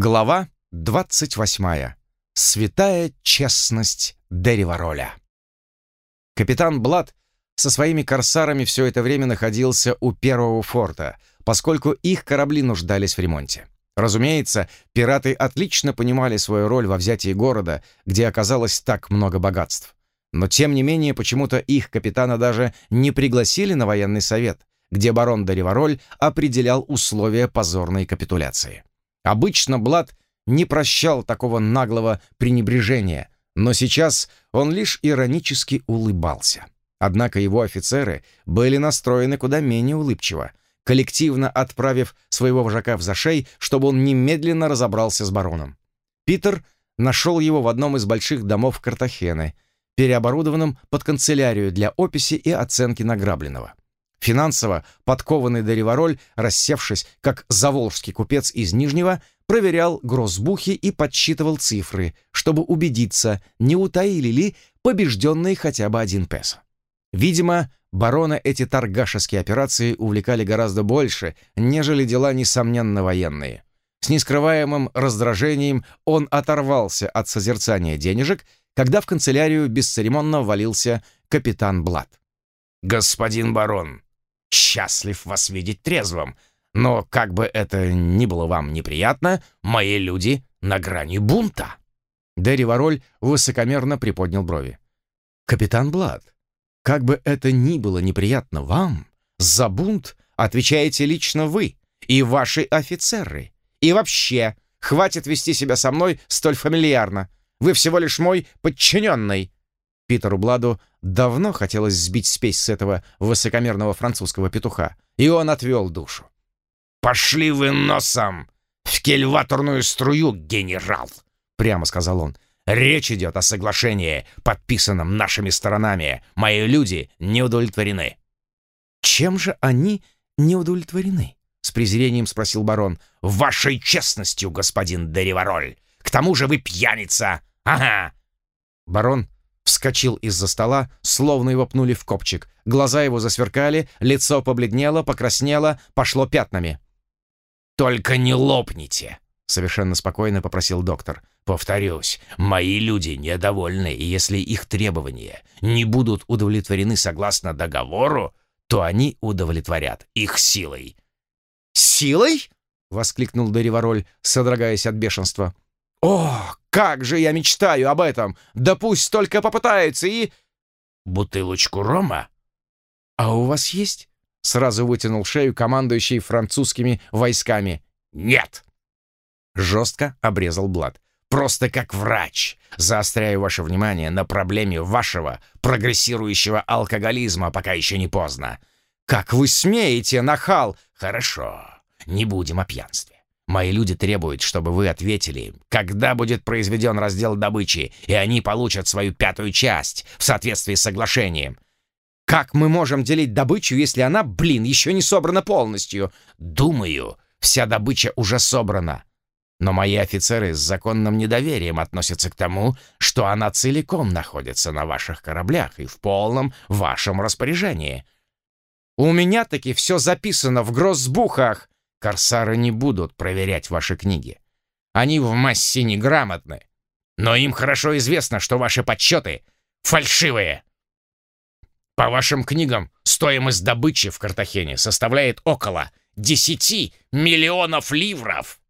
Глава 28. Святая честность Деривароля. Капитан Блад со своими корсарами все это время находился у первого форта, поскольку их корабли нуждались в ремонте. Разумеется, пираты отлично понимали свою роль во взятии города, где оказалось так много богатств. Но тем не менее, почему-то их капитана даже не пригласили на военный совет, где барон Деривароль определял условия позорной капитуляции. Обычно Блад не прощал такого наглого пренебрежения, но сейчас он лишь иронически улыбался. Однако его офицеры были настроены куда менее улыбчиво, коллективно отправив своего вожака в зашей, чтобы он немедленно разобрался с бароном. Питер нашел его в одном из больших домов Картахены, переоборудованном под канцелярию для описи и оценки награбленного. Финансово подкованный Деривароль, рассевшись, как заволжский купец из Нижнего, проверял гроссбухи и подсчитывал цифры, чтобы убедиться, не утаили ли побежденные хотя бы один песо. Видимо, барона эти торгашеские операции увлекали гораздо больше, нежели дела, несомненно, военные. С нескрываемым раздражением он оторвался от созерцания денежек, когда в канцелярию бесцеремонно ввалился капитан Блад. «Господин барон, счастлив вас видеть трезвым, но как бы это ни было вам неприятно, мои люди на грани бунта». Дерри Вороль высокомерно приподнял брови. «Капитан Блад, как бы это ни было неприятно вам, за бунт отвечаете лично вы и ваши офицеры. И вообще, хватит вести себя со мной столь фамильярно. Вы всего лишь мой подчиненный». Питеру Бладу давно хотелось сбить спесь с этого высокомерного французского петуха, и он отвел душу. «Пошли вы носом в кельваторную струю, генерал!» — прямо сказал он. «Речь идет о соглашении, подписанном нашими сторонами. Мои люди не удовлетворены». «Чем же они не удовлетворены?» — с презрением спросил барон. «Вашей честностью, господин Деривароль! К тому же вы пьяница! Ага!» Барон вскочил из-за стола, словно его пнули в копчик. Глаза его засверкали, лицо побледнело, покраснело, пошло пятнами. «Только не лопните!» — совершенно спокойно попросил доктор. «Повторюсь, мои люди недовольны, и если их требования не будут удовлетворены согласно договору, то они удовлетворят их силой». «Силой?» — воскликнул Деривароль, содрогаясь от бешенства. «О, как же я мечтаю об этом! Да пусть только попытается и...» «Бутылочку рома?» «А у вас есть?» Сразу вытянул шею командующий французскими войсками. «Нет!» Жестко обрезал Блад. «Просто как врач. Заостряю ваше внимание на проблеме вашего прогрессирующего алкоголизма, пока еще не поздно. Как вы смеете, нахал? Хорошо, не будем о пьянстве. Мои люди требуют, чтобы вы ответили, когда будет произведен раздел добычи, и они получат свою пятую часть в соответствии с соглашением. Как мы можем делить добычу, если она, блин, еще не собрана полностью? Думаю, вся добыча уже собрана. Но мои офицеры с законным недоверием относятся к тому, что она целиком находится на ваших кораблях и в полном вашем распоряжении. У меня таки все записано в гроссбухах. Корсары не будут проверять ваши книги. Они в массе неграмотны. Но им хорошо известно, что ваши подсчеты фальшивые. По вашим книгам, стоимость добычи в Картахене составляет около 10 миллионов ливров.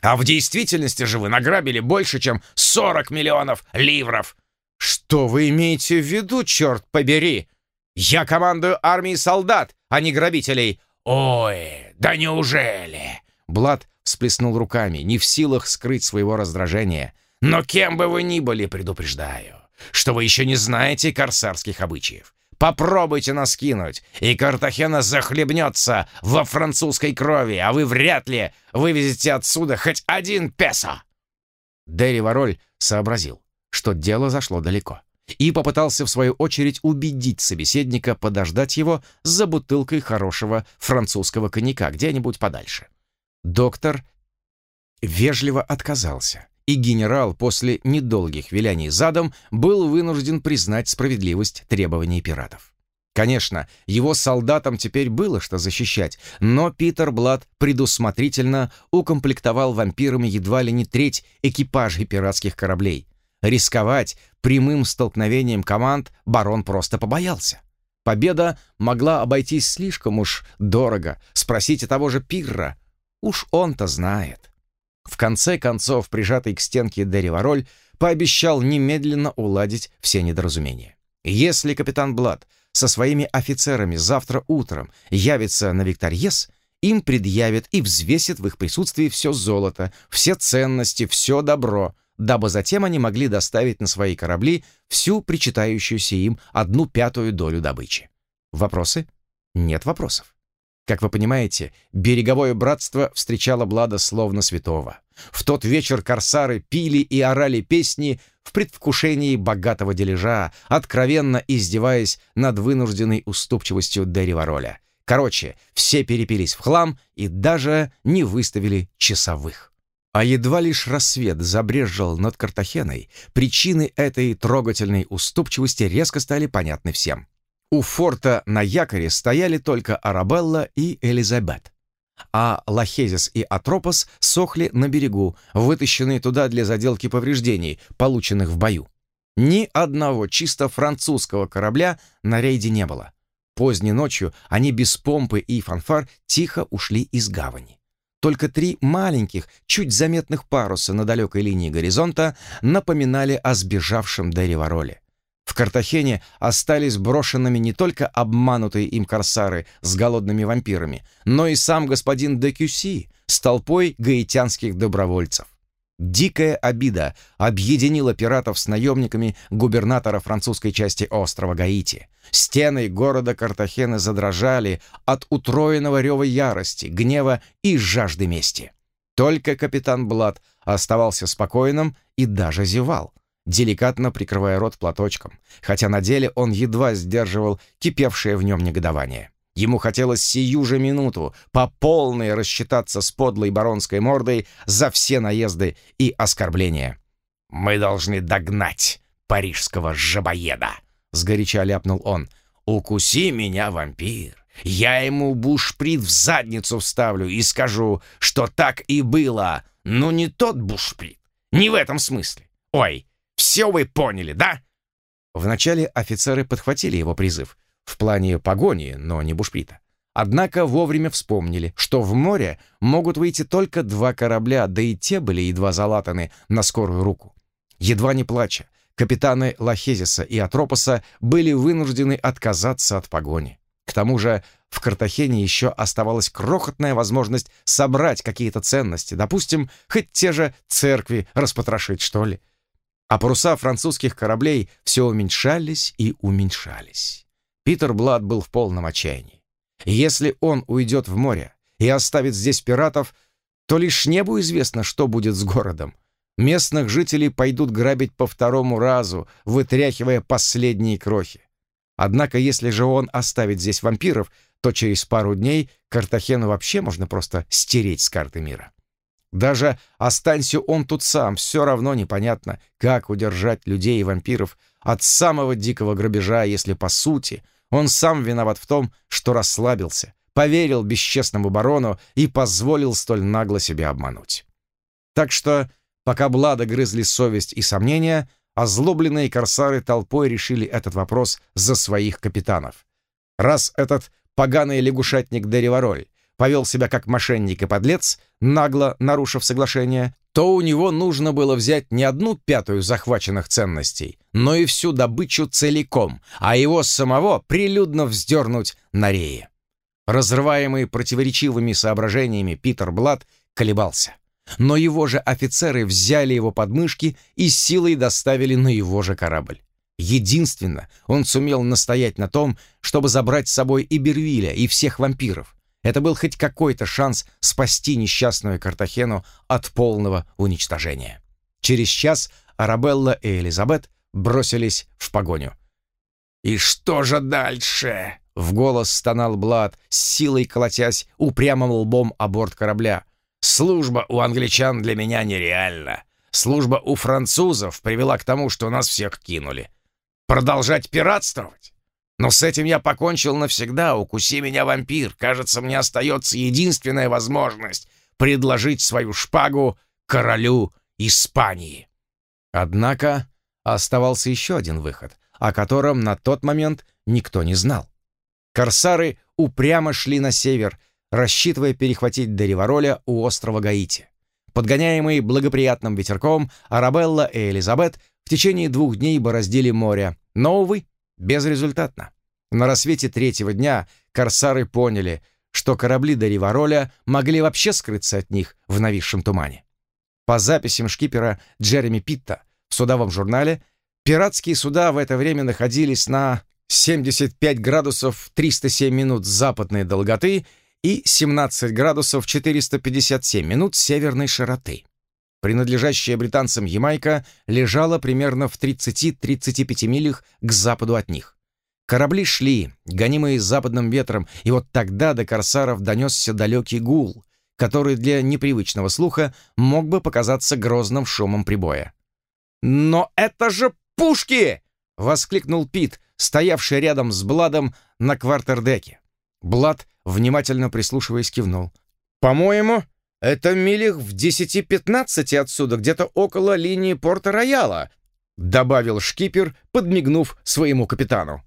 А в действительности же вы награбили больше, чем 40 миллионов ливров. Что вы имеете в виду, черт побери? Я командую армией солдат, а не грабителей. Ой, да неужели? Блад всплеснул руками, не в силах скрыть своего раздражения. Но кем бы вы ни были, предупреждаю, что вы еще не знаете корсарских обычаев. Попробуйте нас кинуть, и Картахена захлебнется во французской крови, а вы вряд ли вывезете отсюда хоть один песо!» Дерри Вороль сообразил, что дело зашло далеко, и попытался, в свою очередь, убедить собеседника подождать его за бутылкой хорошего французского коньяка где-нибудь подальше. Доктор вежливо отказался и генерал после недолгих виляний задом был вынужден признать справедливость требований пиратов. Конечно, его солдатам теперь было что защищать, но Питер Блад предусмотрительно укомплектовал вампирами едва ли не треть экипажей пиратских кораблей. Рисковать прямым столкновением команд барон просто побоялся. Победа могла обойтись слишком уж дорого, спросите того же Пирра. Уж он-то знает. В конце концов, прижатый к стенке Деревароль пообещал немедленно уладить все недоразумения. Если капитан Блад со своими офицерами завтра утром явится на Викторьес, им предъявят и взвесят в их присутствии все золото, все ценности, все добро, дабы затем они могли доставить на свои корабли всю причитающуюся им одну пятую долю добычи. Вопросы? Нет вопросов. Как вы понимаете, береговое братство встречало Блада словно святого. В тот вечер корсары пили и орали песни в предвкушении богатого дележа, откровенно издеваясь над вынужденной уступчивостью Дерривароля. Короче, все перепились в хлам и даже не выставили часовых. А едва лишь рассвет забрежжил над Картахеной, причины этой трогательной уступчивости резко стали понятны всем. У форта на якоре стояли только Арабелла и Элизабет, а Лахезис и Атропос сохли на берегу, вытащенные туда для заделки повреждений, полученных в бою. Ни одного чисто французского корабля на рейде не было. Поздней ночью они без помпы и фанфар тихо ушли из гавани. Только три маленьких, чуть заметных паруса на далекой линии горизонта напоминали о сбежавшем Деревароле. В Картахене остались брошенными не только обманутые им корсары с голодными вампирами, но и сам господин де Кюси с толпой гаитянских добровольцев. Дикая обида объединила пиратов с наемниками губернатора французской части острова Гаити. Стены города Картахены задрожали от утроенного рева ярости, гнева и жажды мести. Только капитан Блад оставался спокойным и даже зевал, деликатно прикрывая рот платочком, хотя на деле он едва сдерживал кипевшее в нем негодование. Ему хотелось сию же минуту по полной рассчитаться с подлой баронской мордой за все наезды и оскорбления. «Мы должны догнать парижского жабоеда!» — сгоряча ляпнул он. «Укуси меня, вампир! Я ему бушприт в задницу вставлю и скажу, что так и было. Но не тот бушприт, не в этом смысле. Ой, все вы поняли, да?» Вначале офицеры подхватили его призыв — в плане погони, но не бушприта. Однако вовремя вспомнили, что в море могут выйти только два корабля, да и те были едва залатаны на скорую руку. Едва не плача, капитаны Лахезиса и Атропоса были вынуждены отказаться от погони. К тому же в Картахене еще оставалась крохотная возможность собрать какие-то ценности, допустим, хоть те же церкви распотрошить, что ли. А паруса французских кораблей все уменьшались и уменьшались. Питер Блад был в полном отчаянии. Если он уйдет в море и оставит здесь пиратов, то лишь небу известно, что будет с городом. Местных жителей пойдут грабить по второму разу, вытряхивая последние крохи. Однако, если же он оставит здесь вампиров, то через пару дней Картахену вообще можно просто стереть с карты мира. Даже останься он тут сам, все равно непонятно, как удержать людей и вампиров от самого дикого грабежа, если, по сути, он сам виноват в том, что расслабился, поверил бесчестному барону и позволил столь нагло себя обмануть. Так что, пока Блада грызли совесть и сомнения, озлобленные корсары толпой решили этот вопрос за своих капитанов. Раз этот поганый лягушатник Деревароль повел себя как мошенник и подлец, нагло нарушив соглашение, то у него нужно было взять не одну пятую захваченных ценностей, но и всю добычу целиком, а его самого прилюдно вздернуть на рее. Разрываемый противоречивыми соображениями Питер Блад колебался. Но его же офицеры взяли его подмышки и силой доставили на его же корабль. Единственно, он сумел настоять на том, чтобы забрать с собой и Бервиля, и всех вампиров. Это был хоть какой-то шанс спасти несчастную Картахену от полного уничтожения. Через час Арабелла и Элизабет бросились в погоню. «И что же дальше?» — в голос стонал Блад, с силой колотясь упрямым лбом о борт корабля. «Служба у англичан для меня нереальна. Служба у французов привела к тому, что нас всех кинули. Продолжать пиратствовать? Но с этим я покончил навсегда. Укуси меня, вампир. Кажется, мне остается единственная возможность предложить свою шпагу королю Испании. Однако оставался еще один выход, о котором на тот момент никто не знал. Корсары упрямо шли на север, рассчитывая перехватить Деривароля у острова Гаити. Подгоняемые благоприятным ветерком, Арабелла и Элизабет в течение двух дней бороздили море, но, увы, безрезультатно. На рассвете третьего дня корсары поняли, что корабли Деривароля могли вообще скрыться от них в нависшем тумане. По записям шкипера Джереми Питта в судовом журнале, пиратские суда в это время находились на 75 градусов 307 минут западной долготы и 17 градусов 457 минут северной широты. Принадлежащая британцам Ямайка лежала примерно в 30-35 милях к западу от них. Корабли шли, гонимые западным ветром, и вот тогда до корсаров донесся далекий гул, который для непривычного слуха мог бы показаться грозным шумом прибоя. «Но это же пушки!» — воскликнул Пит, стоявший рядом с Бладом на квартердеке. Блад, внимательно прислушиваясь, кивнул. «По-моему, это милях в десяти-пятнадцати отсюда, где-то около линии порта-рояла», добавил шкипер, подмигнув своему капитану.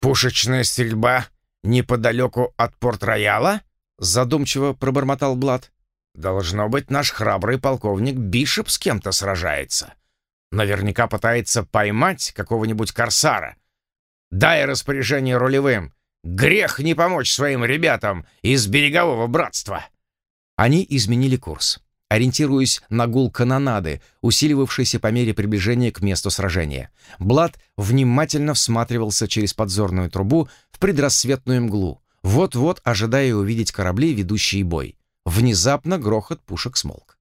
«Пушечная стрельба неподалеку от порт-рояла?» задумчиво пробормотал Блад. «Должно быть, наш храбрый полковник Бишоп с кем-то сражается. Наверняка пытается поймать какого-нибудь корсара. Дай распоряжение рулевым. Грех не помочь своим ребятам из берегового братства». Они изменили курс, ориентируясь на гул канонады, усиливавшийся по мере приближения к месту сражения. Блад внимательно всматривался через подзорную трубу в предрассветную мглу, вот-вот ожидая увидеть корабли, ведущие бой. Внезапно грохот пушек смолк.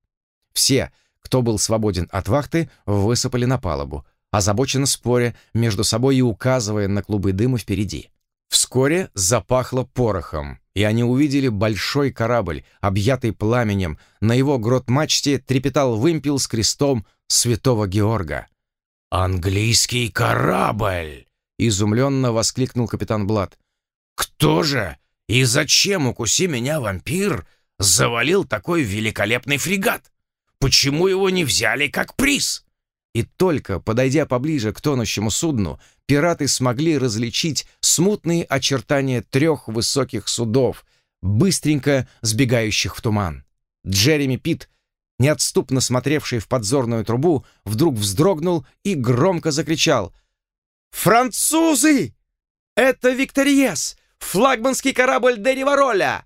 Все, кто был свободен от вахты, высыпали на палубу, озабоченно споря между собой и указывая на клубы дыма впереди. Вскоре запахло порохом, и они увидели большой корабль, объятый пламенем. На его грот-мачте трепетал вымпел с крестом святого Георга. «Английский корабль!» — изумленно воскликнул капитан Блад. Кто же и зачем, укуси меня, вампир, завалил такой великолепный фрегат? Почему его не взяли как приз? И только, подойдя поближе к тонущему судну, пираты смогли различить смутные очертания трех высоких судов, быстренько сбегающих в туман. Джереми Пит, неотступно смотревший в подзорную трубу, вдруг вздрогнул и громко закричал «Французы! Это Викториес! Флагманский корабль Деривароля!»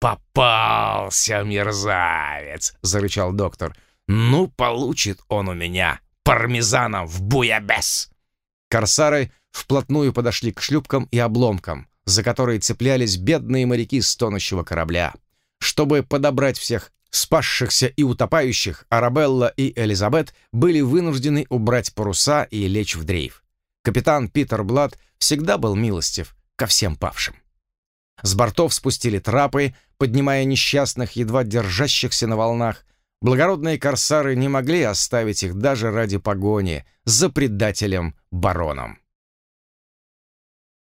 «Попался, мерзавец!» — зарычал доктор. «Ну, получит он у меня пармезана в буябес!» Корсары вплотную подошли к шлюпкам и обломкам, за которые цеплялись бедные моряки с тонущего корабля. Чтобы подобрать всех спасшихся и утопающих, Арабелла и Элизабет были вынуждены убрать паруса и лечь в дрейф. Капитан Питер Блад всегда был милостив, ко всем павшим. С бортов спустили трапы, поднимая несчастных, едва держащихся на волнах. Благородные корсары не могли оставить их даже ради погони за предателем-бароном.